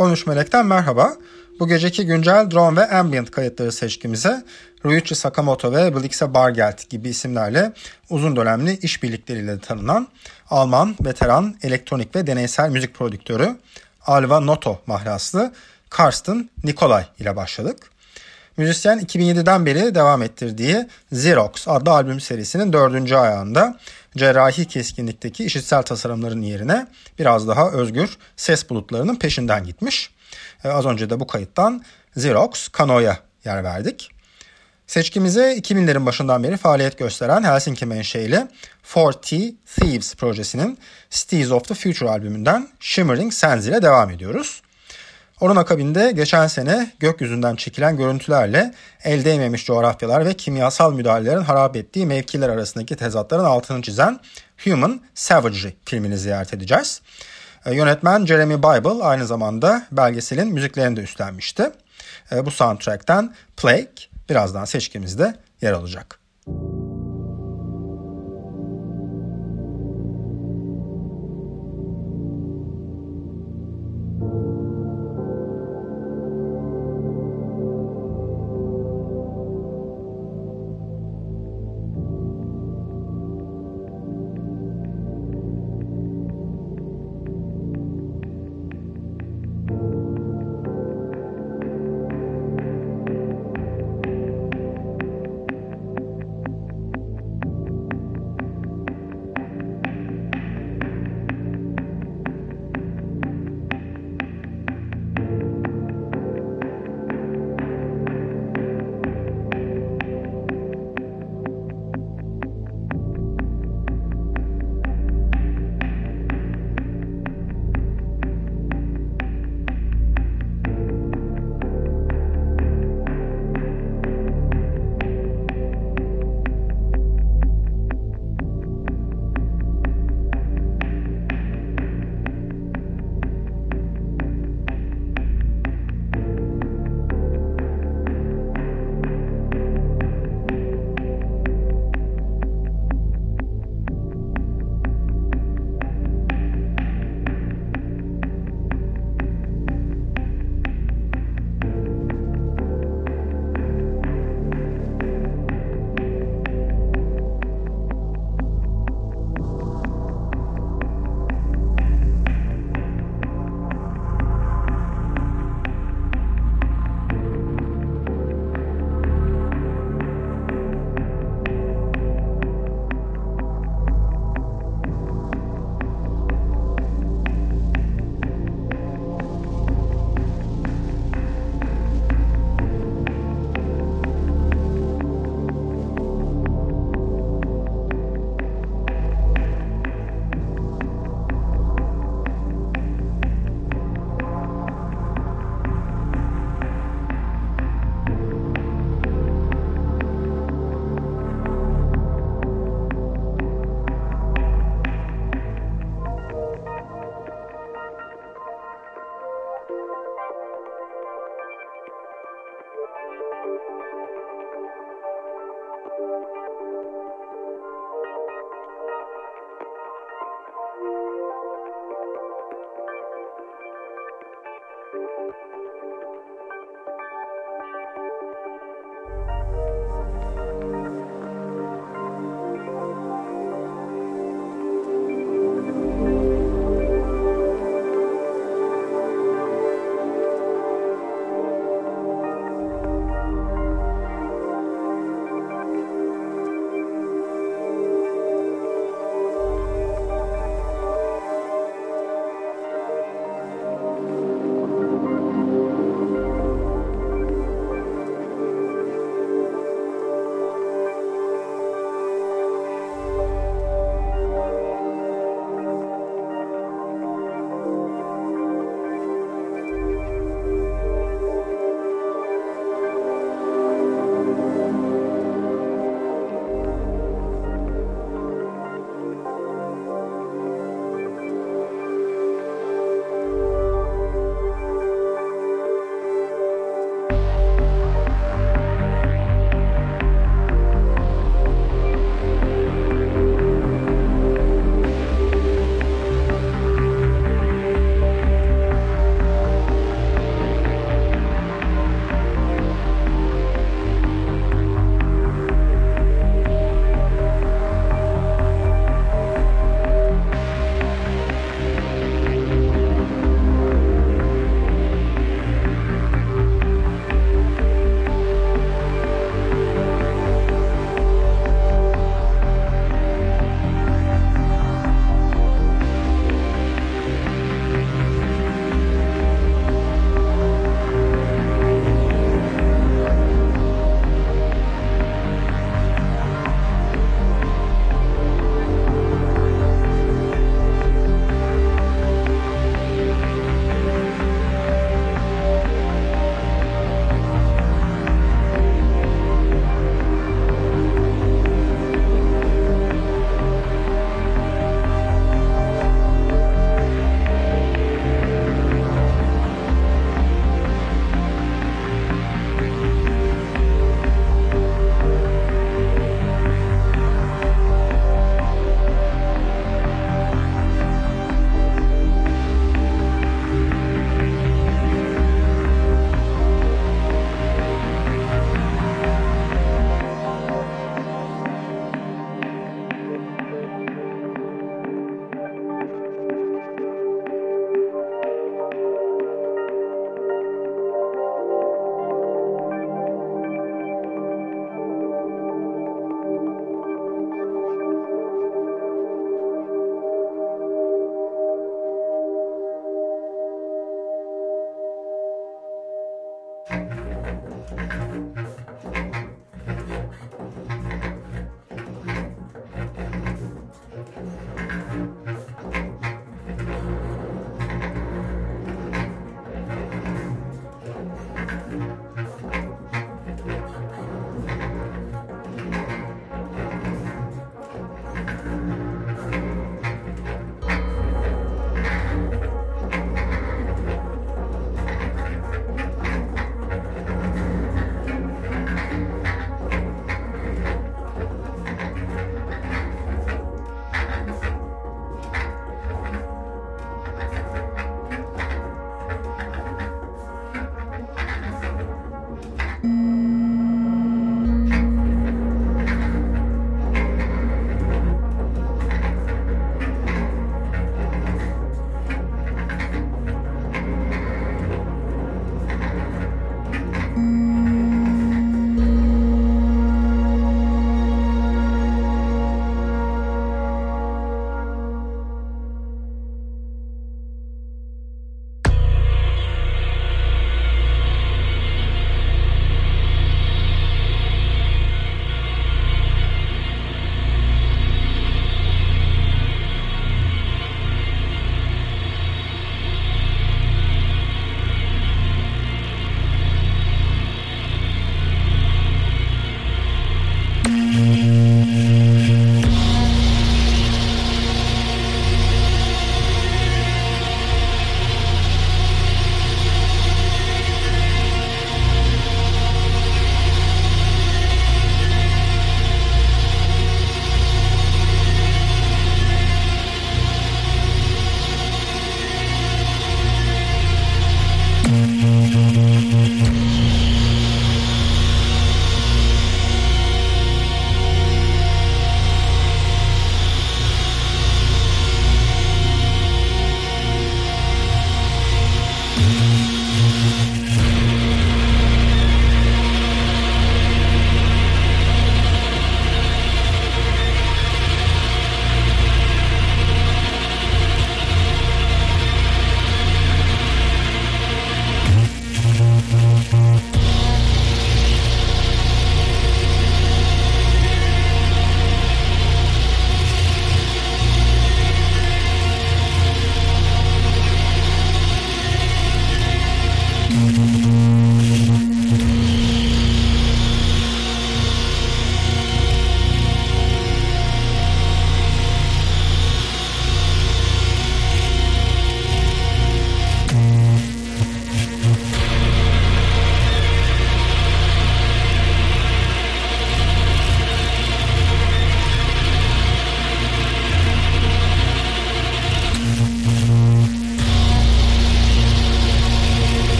13 Melek'ten merhaba. Bu geceki güncel drone ve ambient kayıtları seçkimize Ryuichi Sakamoto ve Blixe Bargeld gibi isimlerle uzun dönemli işbirlikleriyle tanınan Alman veteran elektronik ve deneysel müzik prodüktörü Alva Noto mahlaslı Karsten Nikolay ile başladık. Müzisyen 2007'den beri devam ettirdiği Xerox adlı albüm serisinin dördüncü ayağında cerrahi keskinlikteki işitsel tasarımların yerine biraz daha özgür ses bulutlarının peşinden gitmiş. Ee, az önce de bu kayıttan Xerox Kano'ya yer verdik. Seçkimize 2000'lerin başından beri faaliyet gösteren Helsinki menşeli 4T Thieves projesinin Steez of the Future albümünden Shimmering Sands ile devam ediyoruz. Onun akabinde geçen sene gökyüzünden çekilen görüntülerle el değmemiş coğrafyalar ve kimyasal müdahalelerin harap ettiği mevkiler arasındaki tezatların altını çizen Human Savagery filmini ziyaret edeceğiz. E, yönetmen Jeremy Bible aynı zamanda belgeselin müziklerini de üstlenmişti. E, bu soundtrack'ten Plague birazdan seçkimizde yer alacak. Müzik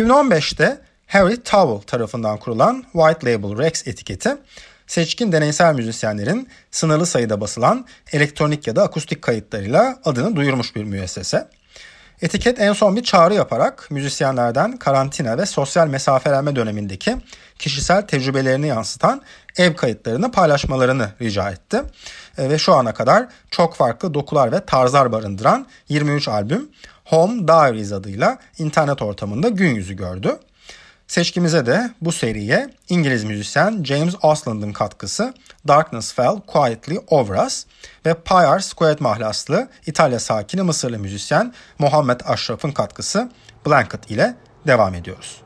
2015'te Harry Towell tarafından kurulan White Label Rex etiketi seçkin deneysel müzisyenlerin sınırlı sayıda basılan elektronik ya da akustik kayıtlarıyla adını duyurmuş bir müessese. Etiket en son bir çağrı yaparak müzisyenlerden karantina ve sosyal mesafelenme dönemindeki kişisel tecrübelerini yansıtan ev kayıtlarını paylaşmalarını rica etti. E, ve şu ana kadar çok farklı dokular ve tarzlar barındıran 23 albüm Home Diaries adıyla internet ortamında gün yüzü gördü. Seçkimize de bu seriye İngiliz müzisyen James Osland'ın katkısı Darkness Fell Quietly Over Us ve Pyre Squared mahlaslı İtalya sakini Mısırlı müzisyen Muhammed Ashraf'ın katkısı Blanket ile devam ediyoruz.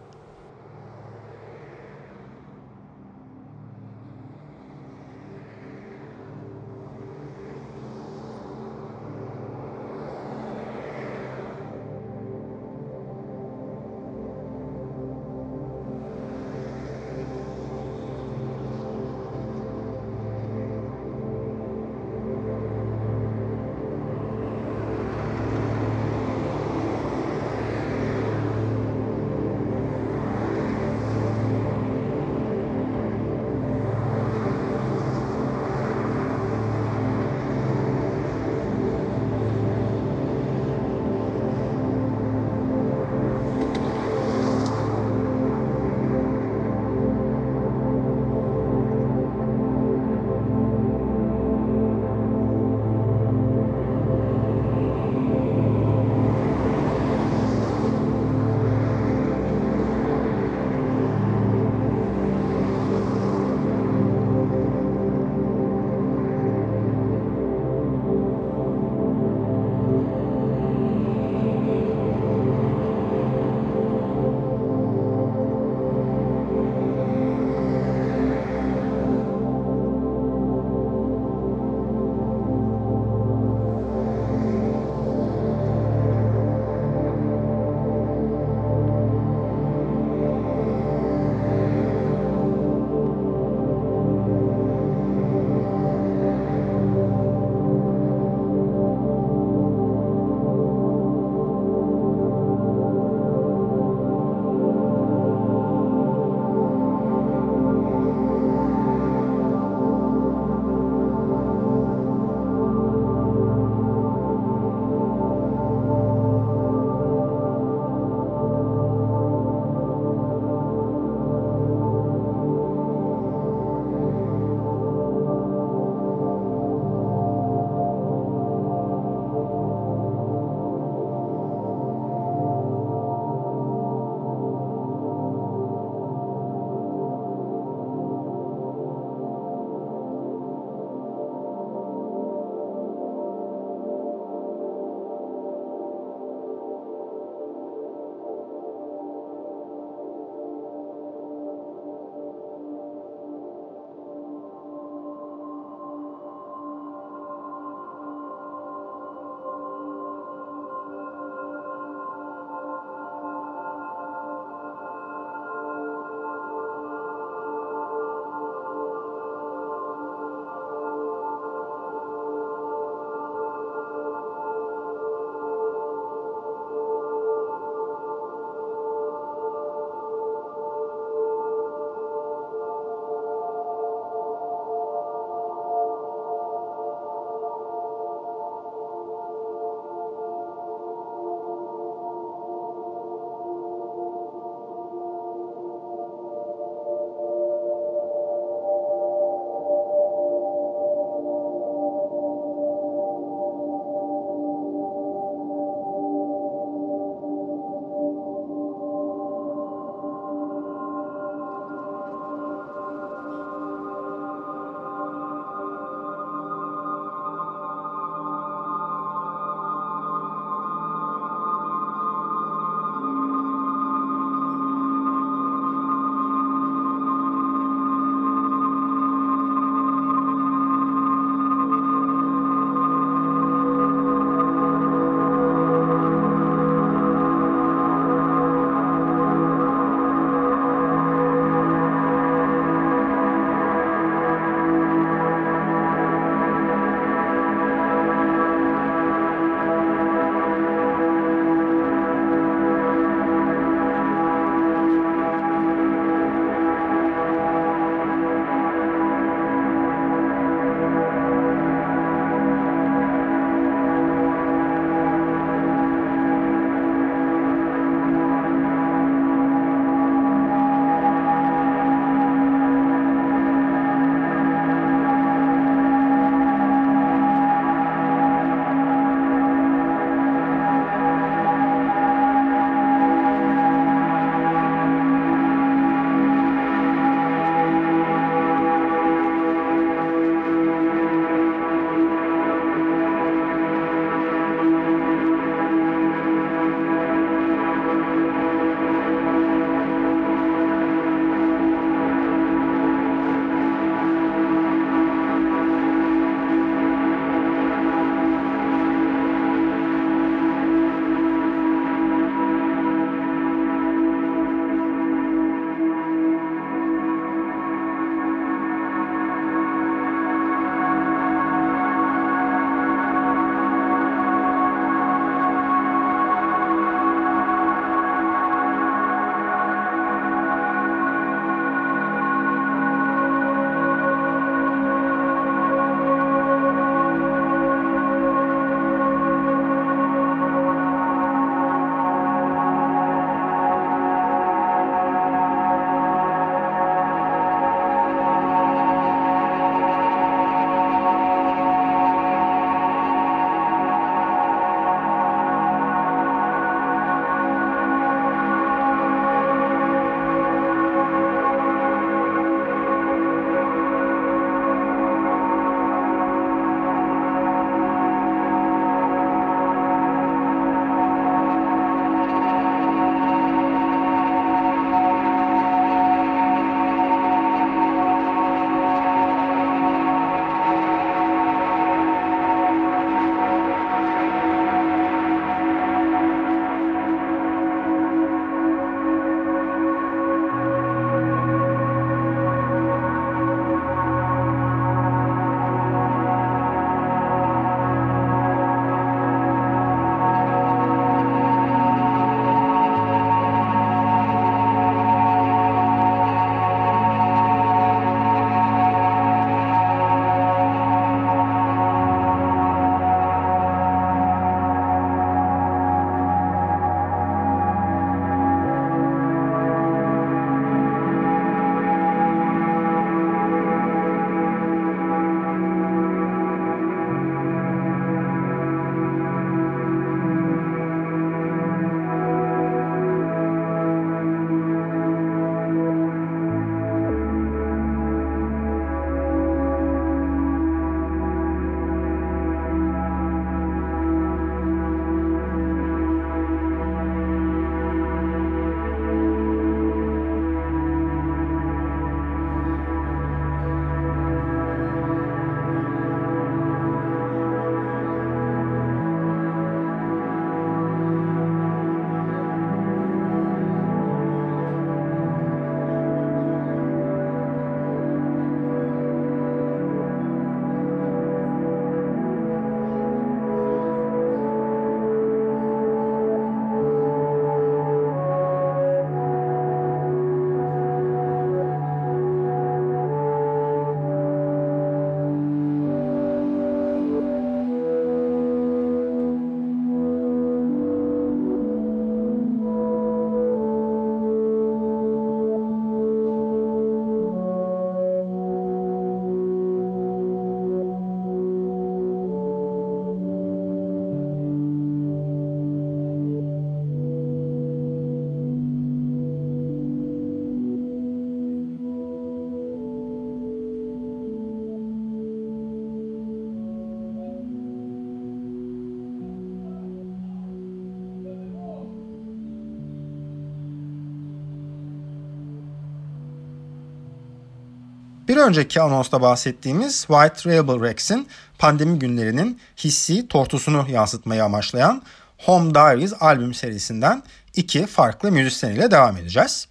Bir önceki anonsta bahsettiğimiz White Rebel Rex'in pandemi günlerinin hissi tortusunu yansıtmayı amaçlayan Home Diaries albüm serisinden iki farklı müzisyen ile devam edeceğiz.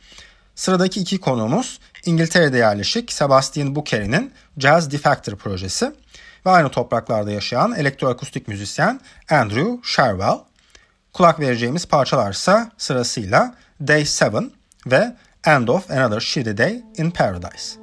Sıradaki iki konuğumuz İngiltere'de yerleşik Sebastian Bukeri'nin Jazz Defactor projesi ve aynı topraklarda yaşayan elektroakustik müzisyen Andrew Sherwell. Kulak vereceğimiz parçalarsa sırasıyla Day 7 ve End of Another Shitty Day in Paradise.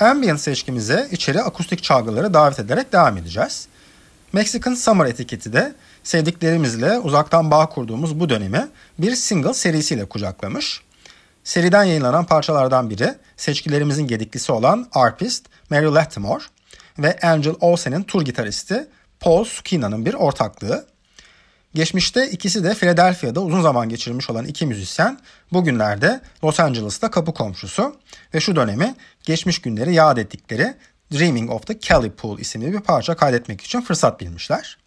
Ambient seçkimize içeri akustik çalgıları davet ederek devam edeceğiz. Mexican Summer etiketi de sevdiklerimizle uzaktan bağ kurduğumuz bu dönemi bir single serisiyle kucaklamış. Seriden yayınlanan parçalardan biri seçkilerimizin gediklisi olan arpist Mary Lattimore ve Angel Olsen'in tur gitaristi Paul Sukina'nın bir ortaklığı. Geçmişte ikisi de Philadelphia'da uzun zaman geçirmiş olan iki müzisyen bugünlerde Los Angeles'ta kapı komşusu ve şu dönemi geçmiş günleri yad ettikleri Dreaming of the Kelly Pool isimli bir parça kaydetmek için fırsat bilmişler.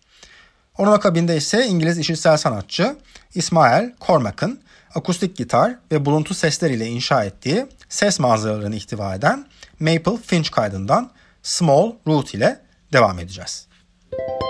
Onun akabinde ise İngiliz işitsel sanatçı İsmail Cormac'ın akustik gitar ve buluntu sesleriyle inşa ettiği ses manzaralarını ihtiva eden Maple Finch kaydından Small Root ile devam edeceğiz. Müzik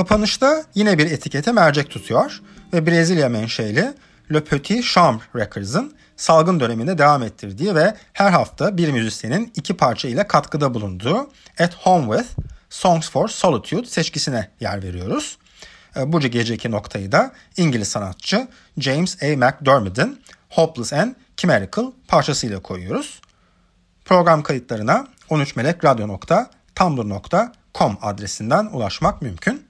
Kapanışta yine bir etikete mercek tutuyor ve Brezilya menşeli Le Petit Chambre Records'ın salgın döneminde devam ettirdiği ve her hafta bir müzisyenin iki parça ile katkıda bulunduğu At Home With Songs for Solitude seçkisine yer veriyoruz. E, bu geceki noktayı da İngiliz sanatçı James A. McDermott'ın Hopeless and Chimerical parçasıyla koyuyoruz. Program kayıtlarına 13melekradyo.tumblr.com adresinden ulaşmak mümkün.